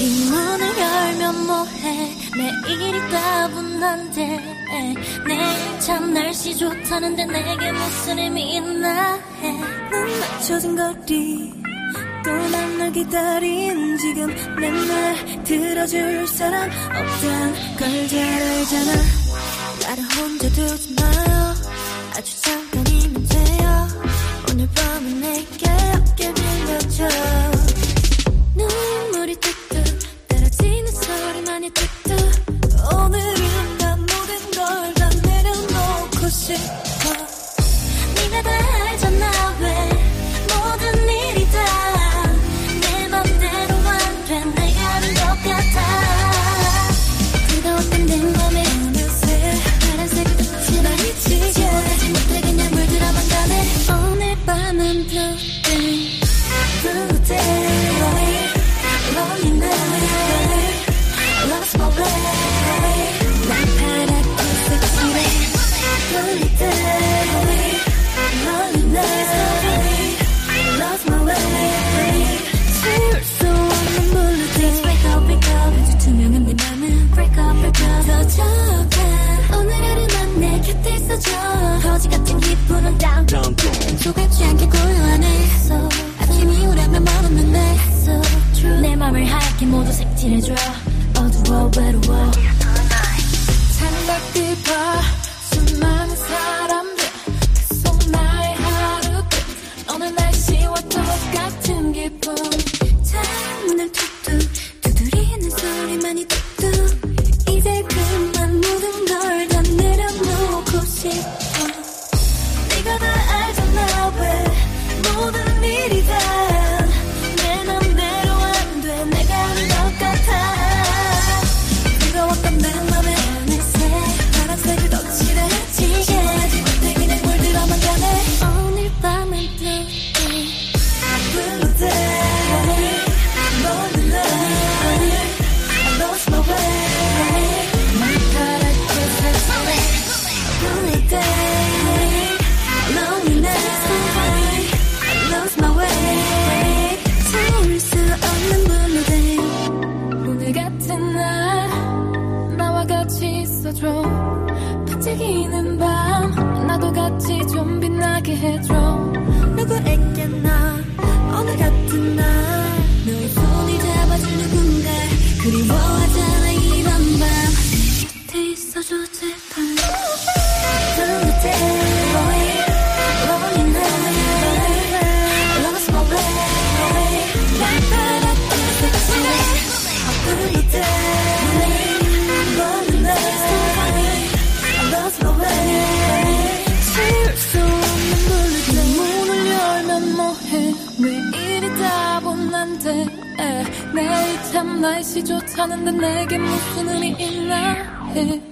이 문을 열면 뭐해? 내일이 따분한데 내일 참 날씨 좋다는데 내게 무슨 의미 있나 해눈 맞춰진 거리 또난널 기다린 지금. 내 말 들어줄 사람 없단 걸 잘 알잖아. 나를 혼자 두지 마요 아주 잘 play 외로워 생각해 봐 수많은 사람들 그 속 나의 하루 끝 어느 날씨와 똑같은 기쁨 창문을 툭툭 두드리는 소리만이 뚝뚝 해줘. 반짝이는 밤 나도 같이 좀 빛나게 해줘. 내일 참 날씨 좋다는데 내게 무슨 의미 있나 해.